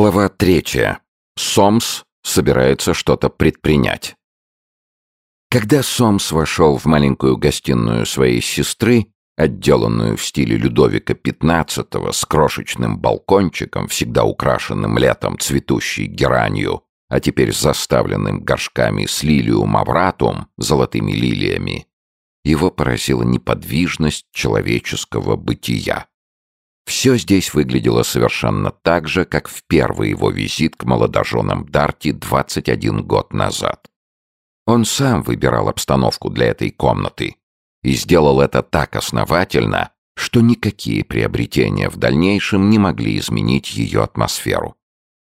Глава третья. Сомс собирается что-то предпринять. Когда Сомс вошел в маленькую гостиную своей сестры, отделанную в стиле Людовика XV с крошечным балкончиком, всегда украшенным летом цветущей геранью, а теперь заставленным горшками с лилиум авратум, золотыми лилиями, его поразила неподвижность человеческого бытия. Все здесь выглядело совершенно так же, как в первый его визит к молодоженам Дарти 21 год назад. Он сам выбирал обстановку для этой комнаты и сделал это так основательно, что никакие приобретения в дальнейшем не могли изменить ее атмосферу.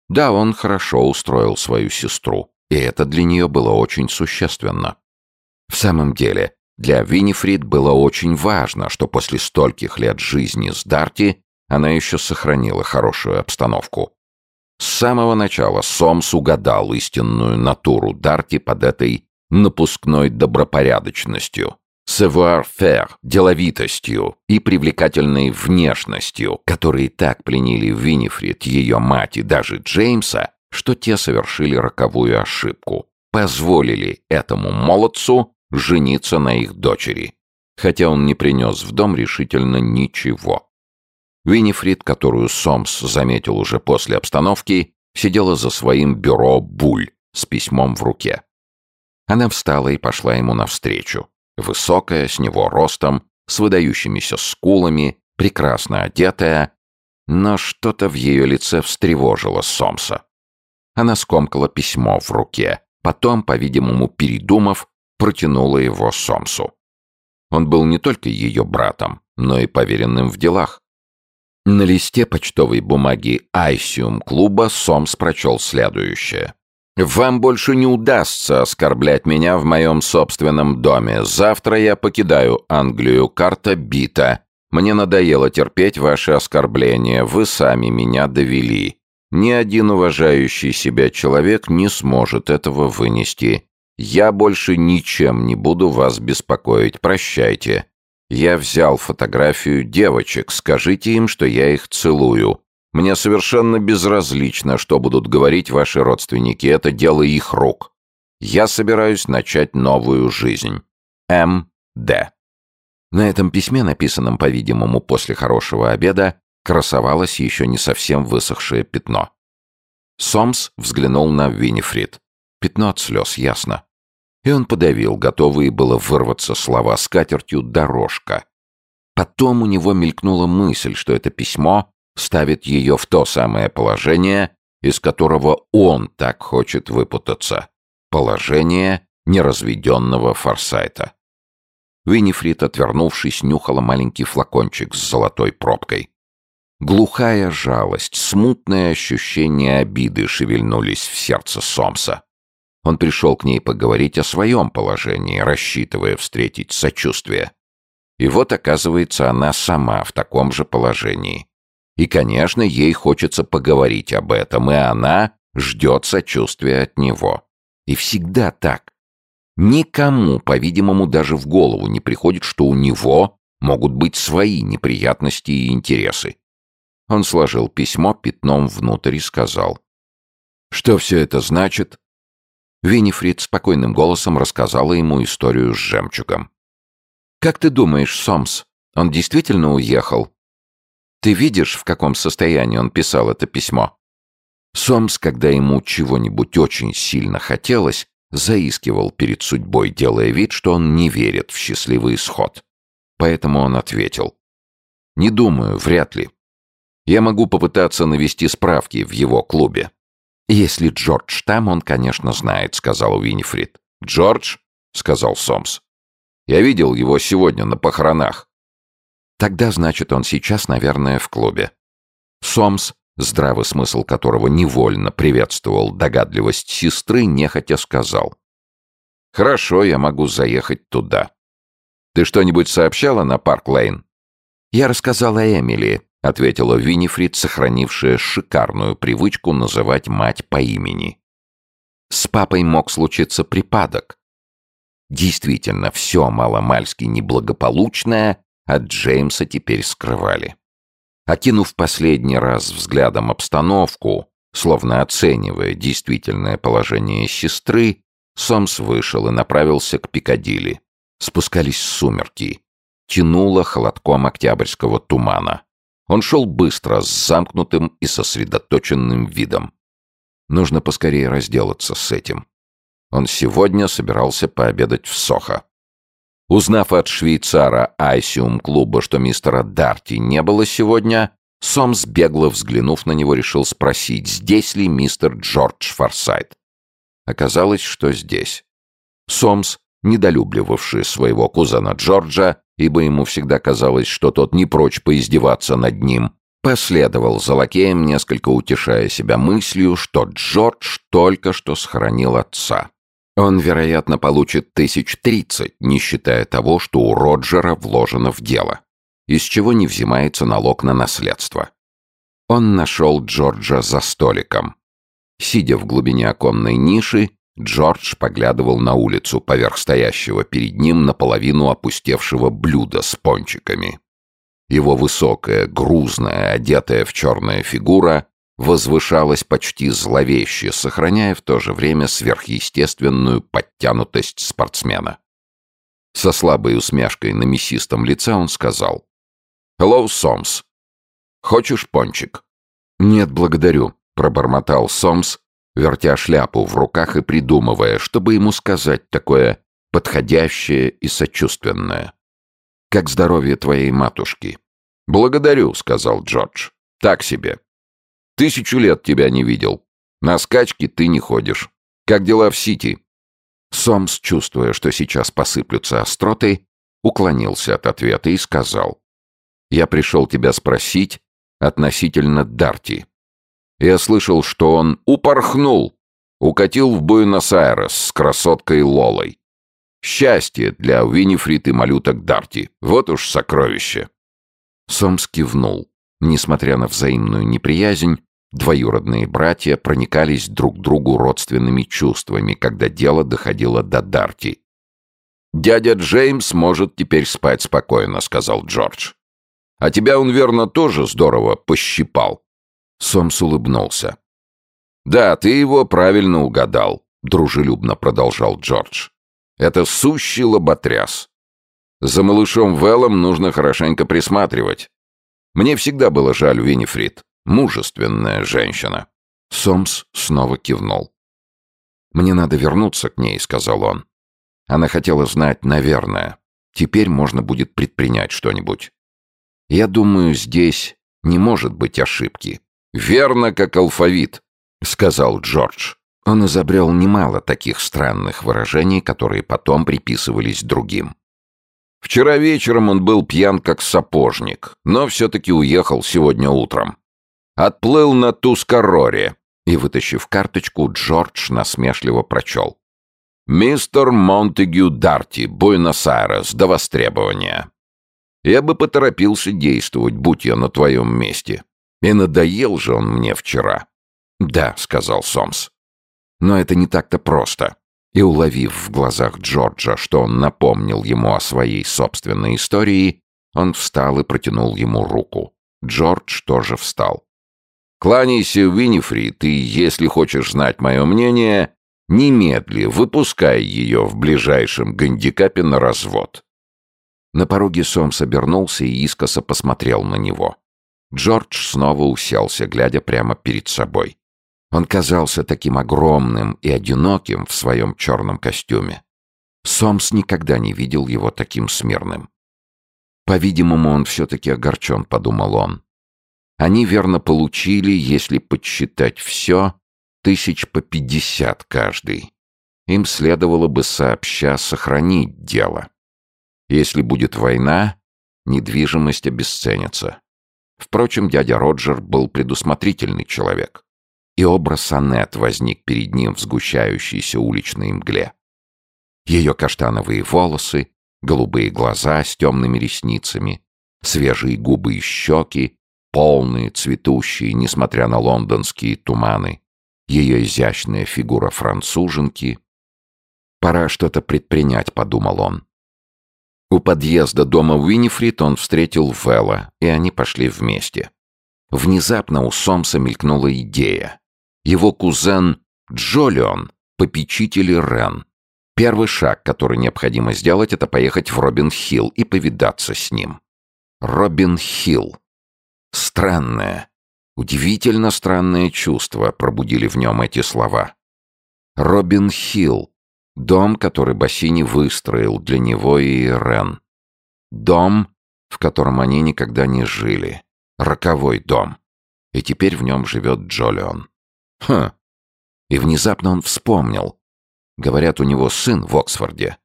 Да, он хорошо устроил свою сестру, и это для нее было очень существенно. В самом деле, для Винифрид было очень важно, что после стольких лет жизни с Дарти она еще сохранила хорошую обстановку. С самого начала Сомс угадал истинную натуру Дарти под этой напускной добропорядочностью, savoir-faire, деловитостью и привлекательной внешностью, которые так пленили Винифрид, ее мать и даже Джеймса, что те совершили роковую ошибку. Позволили этому молодцу жениться на их дочери, хотя он не принес в дом решительно ничего. Винифрид, которую Сомс заметил уже после обстановки, сидела за своим бюро Буль с письмом в руке. Она встала и пошла ему навстречу. Высокая, с него ростом, с выдающимися скулами, прекрасно одетая, но что-то в ее лице встревожило Сомса. Она скомкала письмо в руке, потом, по-видимому, передумав, протянула его Сомсу. Он был не только ее братом, но и поверенным в делах. На листе почтовой бумаги Айсиум клуба Сомс прочел следующее. «Вам больше не удастся оскорблять меня в моем собственном доме. Завтра я покидаю Англию. Карта бита. Мне надоело терпеть ваши оскорбления. Вы сами меня довели. Ни один уважающий себя человек не сможет этого вынести. Я больше ничем не буду вас беспокоить. Прощайте. Я взял фотографию девочек. Скажите им, что я их целую. Мне совершенно безразлично, что будут говорить ваши родственники. Это дело их рук. Я собираюсь начать новую жизнь. М. Д. На этом письме, написанном, по-видимому, после хорошего обеда, красовалось еще не совсем высохшее пятно. Сомс взглянул на Винифрид. Пятно от слез, ясно. И он подавил, готовые было вырваться слова с катертью «дорожка». Потом у него мелькнула мысль, что это письмо ставит ее в то самое положение, из которого он так хочет выпутаться. Положение неразведенного Форсайта. Винифрид, отвернувшись, нюхала маленький флакончик с золотой пробкой. Глухая жалость, смутное ощущение обиды шевельнулись в сердце Сомса. Он пришел к ней поговорить о своем положении, рассчитывая встретить сочувствие. И вот, оказывается, она сама в таком же положении. И, конечно, ей хочется поговорить об этом, и она ждет сочувствия от него. И всегда так. Никому, по-видимому, даже в голову не приходит, что у него могут быть свои неприятности и интересы. Он сложил письмо пятном внутрь и сказал. «Что все это значит?» Винифрид спокойным голосом рассказала ему историю с жемчугом. «Как ты думаешь, Сомс, он действительно уехал? Ты видишь, в каком состоянии он писал это письмо?» Сомс, когда ему чего-нибудь очень сильно хотелось, заискивал перед судьбой, делая вид, что он не верит в счастливый исход. Поэтому он ответил. «Не думаю, вряд ли. Я могу попытаться навести справки в его клубе. «Если Джордж там, он, конечно, знает», — сказал Уинифрид. «Джордж?» — сказал Сомс. «Я видел его сегодня на похоронах». «Тогда, значит, он сейчас, наверное, в клубе». Сомс, здравый смысл которого невольно приветствовал догадливость сестры, нехотя сказал. «Хорошо, я могу заехать туда. Ты что-нибудь сообщала на Парк-Лейн?» «Я рассказала Эмили. — ответила Винифрид, сохранившая шикарную привычку называть мать по имени. «С папой мог случиться припадок. Действительно, все мало-мальски неблагополучное от Джеймса теперь скрывали. Окинув последний раз взглядом обстановку, Словно оценивая действительное положение сестры, Сомс вышел и направился к Пикадилли. Спускались сумерки. Тянуло холодком октябрьского тумана. Он шел быстро, с замкнутым и сосредоточенным видом. Нужно поскорее разделаться с этим. Он сегодня собирался пообедать в Сохо. Узнав от швейцара Айсиум-клуба, что мистера Дарти не было сегодня, Сомс, бегло взглянув на него, решил спросить, здесь ли мистер Джордж Форсайт. Оказалось, что здесь. Сомс, недолюбливавший своего кузена Джорджа, ибо ему всегда казалось, что тот не прочь поиздеваться над ним, последовал за лакеем, несколько утешая себя мыслью, что Джордж только что схоронил отца. Он, вероятно, получит тысяч тридцать, не считая того, что у Роджера вложено в дело, из чего не взимается налог на наследство. Он нашел Джорджа за столиком. Сидя в глубине оконной ниши, Джордж поглядывал на улицу поверх стоящего перед ним наполовину опустевшего блюда с пончиками. Его высокая, грузная, одетая в черная фигура возвышалась почти зловеще, сохраняя в то же время сверхъестественную подтянутость спортсмена. Со слабой усмешкой на мясистом лице он сказал «Hello, Сомс. Хочешь пончик?» «Нет, благодарю», — пробормотал Сомс, вертя шляпу в руках и придумывая, чтобы ему сказать такое подходящее и сочувственное. «Как здоровье твоей матушки?» «Благодарю», — сказал Джордж. «Так себе. Тысячу лет тебя не видел. На скачки ты не ходишь. Как дела в Сити?» Сомс, чувствуя, что сейчас посыплются остроты, уклонился от ответа и сказал. «Я пришел тебя спросить относительно Дарти. Я слышал, что он упорхнул, укатил в Буэнос-Айрес с красоткой Лолой. Счастье для Уинифрид и малюток Дарти. Вот уж сокровище. Сомс кивнул. Несмотря на взаимную неприязнь, двоюродные братья проникались друг другу родственными чувствами, когда дело доходило до Дарти. «Дядя Джеймс может теперь спать спокойно», — сказал Джордж. «А тебя он, верно, тоже здорово пощипал». Сомс улыбнулся. «Да, ты его правильно угадал», — дружелюбно продолжал Джордж. «Это сущий лоботряс. За малышом Веллом нужно хорошенько присматривать. Мне всегда было жаль Винифрид. Мужественная женщина». Сомс снова кивнул. «Мне надо вернуться к ней», — сказал он. Она хотела знать, наверное. Теперь можно будет предпринять что-нибудь. Я думаю, здесь не может быть ошибки. «Верно, как алфавит», — сказал Джордж. Он изобрел немало таких странных выражений, которые потом приписывались другим. Вчера вечером он был пьян как сапожник, но все-таки уехал сегодня утром. Отплыл на Тускароре и, вытащив карточку, Джордж насмешливо прочел. «Мистер Монтегю Дарти, Буэнос-Айрес, до востребования». Я бы поторопился действовать, будь я на твоем месте. И надоел же он мне вчера. «Да», — сказал Сомс. «Но это не так-то просто». И уловив в глазах Джорджа, что он напомнил ему о своей собственной истории, он встал и протянул ему руку. Джордж тоже встал. «Кланяйся, Винифрид, и, если хочешь знать мое мнение, немедли выпускай ее в ближайшем гандикапе на развод». На пороге Сомс обернулся и искоса посмотрел на него. Джордж снова уселся, глядя прямо перед собой. Он казался таким огромным и одиноким в своем черном костюме. Сомс никогда не видел его таким смирным. По-видимому, он все-таки огорчен, подумал он. Они верно получили, если подсчитать все, тысяч по пятьдесят каждый. Им следовало бы сообща сохранить дело. Если будет война, недвижимость обесценится. Впрочем, дядя Роджер был предусмотрительный человек и образ Аннет возник перед ним в сгущающейся уличной мгле. Ее каштановые волосы, голубые глаза с темными ресницами, свежие губы и щеки, полные, цветущие, несмотря на лондонские туманы, ее изящная фигура француженки. «Пора что-то предпринять», — подумал он. У подъезда дома Уинифрид он встретил Вэлла, и они пошли вместе. Внезапно у Сомса мелькнула идея. Его кузен Джолион, попечитель Рен. Первый шаг, который необходимо сделать, это поехать в Робин-Хилл и повидаться с ним. Робин-Хилл. Странное, удивительно странное чувство пробудили в нем эти слова. Робин-Хилл. Дом, который Бассини выстроил для него и Рен. Дом, в котором они никогда не жили. Роковой дом. И теперь в нем живет Джолион. Хм. И внезапно он вспомнил. Говорят, у него сын в Оксфорде.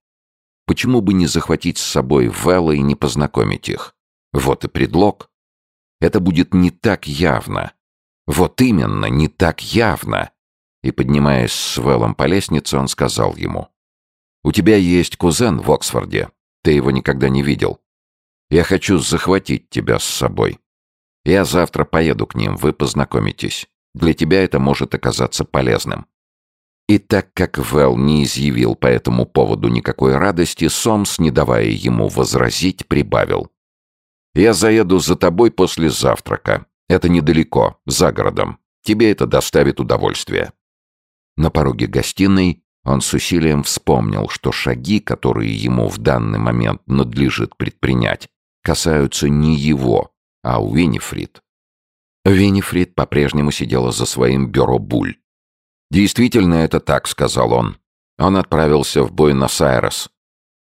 Почему бы не захватить с собой Вэлла и не познакомить их? Вот и предлог. Это будет не так явно. Вот именно, не так явно. И, поднимаясь с Вэллом по лестнице, он сказал ему. «У тебя есть кузен в Оксфорде. Ты его никогда не видел. Я хочу захватить тебя с собой. Я завтра поеду к ним, вы познакомитесь. Для тебя это может оказаться полезным». И так как Вэл не изъявил по этому поводу никакой радости, Сомс, не давая ему возразить, прибавил. «Я заеду за тобой после завтрака. Это недалеко, за городом. Тебе это доставит удовольствие». На пороге гостиной он с усилием вспомнил, что шаги, которые ему в данный момент надлежит предпринять, касаются не его, а Уинифрид. Винифрид по-прежнему сидела за своим бюро буль. «Действительно, это так», — сказал он. Он отправился в Буэнос-Айрес.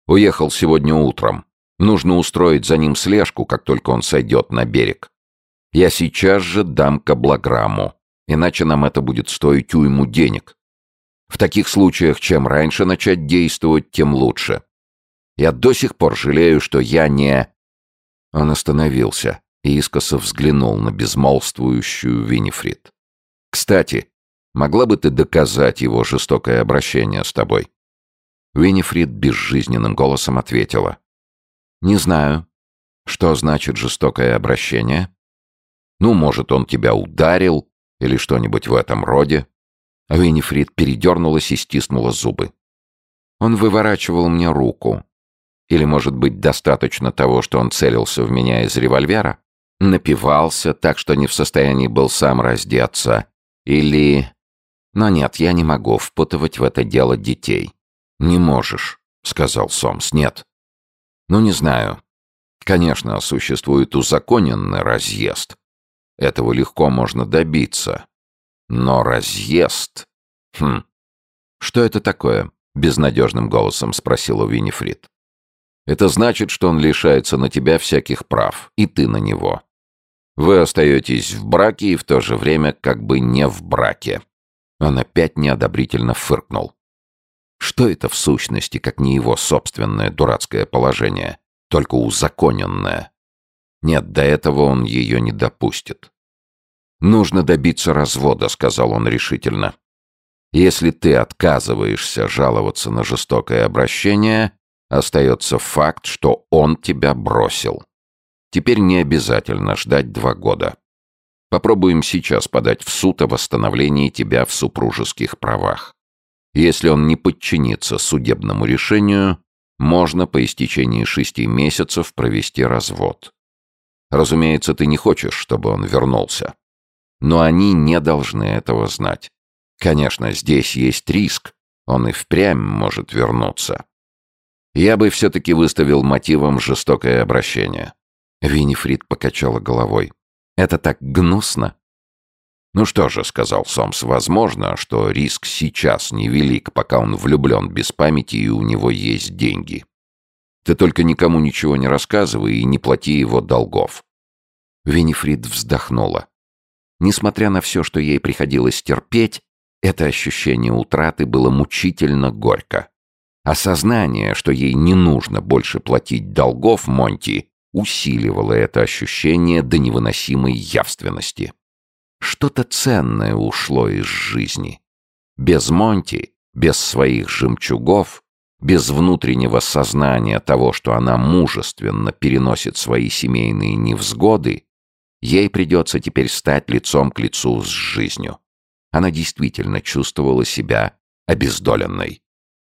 Уехал сегодня утром. Нужно устроить за ним слежку, как только он сойдет на берег. Я сейчас же дам каблограмму, иначе нам это будет стоить уйму денег. В таких случаях, чем раньше начать действовать, тем лучше. Я до сих пор жалею, что я не...» Он остановился и искоса взглянул на безмолвствующую Винифрид. «Кстати, могла бы ты доказать его жестокое обращение с тобой?» Винифрид безжизненным голосом ответила. «Не знаю. Что значит жестокое обращение? Ну, может, он тебя ударил или что-нибудь в этом роде?» Винифрид передернулась и стиснула зубы. Он выворачивал мне руку. Или, может быть, достаточно того, что он целился в меня из револьвера? Напивался, так что не в состоянии был сам раздеться. Или... Но нет, я не могу впутывать в это дело детей. «Не можешь», — сказал Сомс. «Нет». «Ну, не знаю. Конечно, существует узаконенный разъезд. Этого легко можно добиться. Но разъезд... Хм. Что это такое? Безнадежным голосом спросила Винифрид. Это значит, что он лишается на тебя всяких прав, и ты на него. Вы остаетесь в браке и в то же время как бы не в браке. Он опять неодобрительно фыркнул. Что это в сущности, как не его собственное дурацкое положение, только узаконенное? Нет, до этого он ее не допустит. «Нужно добиться развода», — сказал он решительно. «Если ты отказываешься жаловаться на жестокое обращение, остается факт, что он тебя бросил. Теперь не обязательно ждать два года. Попробуем сейчас подать в суд о восстановлении тебя в супружеских правах. Если он не подчинится судебному решению, можно по истечении шести месяцев провести развод. Разумеется, ты не хочешь, чтобы он вернулся. Но они не должны этого знать. Конечно, здесь есть риск. Он и впрямь может вернуться. Я бы все-таки выставил мотивом жестокое обращение. Винифрид покачала головой. Это так гнусно. «Ну что же», — сказал Сомс, — «возможно, что риск сейчас невелик, пока он влюблен без памяти и у него есть деньги. Ты только никому ничего не рассказывай и не плати его долгов». Винифрид вздохнула. Несмотря на все, что ей приходилось терпеть, это ощущение утраты было мучительно горько. Осознание, что ей не нужно больше платить долгов Монти, усиливало это ощущение до невыносимой явственности. Что-то ценное ушло из жизни. Без Монти, без своих жемчугов, без внутреннего сознания того, что она мужественно переносит свои семейные невзгоды, Ей придется теперь стать лицом к лицу с жизнью. Она действительно чувствовала себя обездоленной.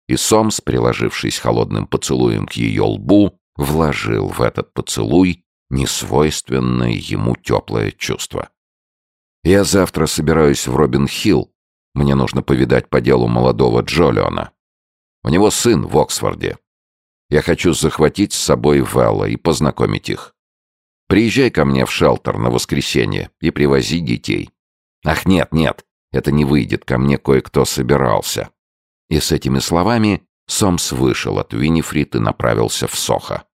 И Сомс, приложившись холодным поцелуем к ее лбу, вложил в этот поцелуй несвойственное ему теплое чувство. Я завтра собираюсь в Робин-Хилл. Мне нужно повидать по делу молодого Джолиона. У него сын в Оксфорде. Я хочу захватить с собой Вэлла и познакомить их. Приезжай ко мне в шелтер на воскресенье и привози детей. Ах, нет, нет, это не выйдет, ко мне кое-кто собирался. И с этими словами Сомс вышел от Винифрид и направился в Сохо.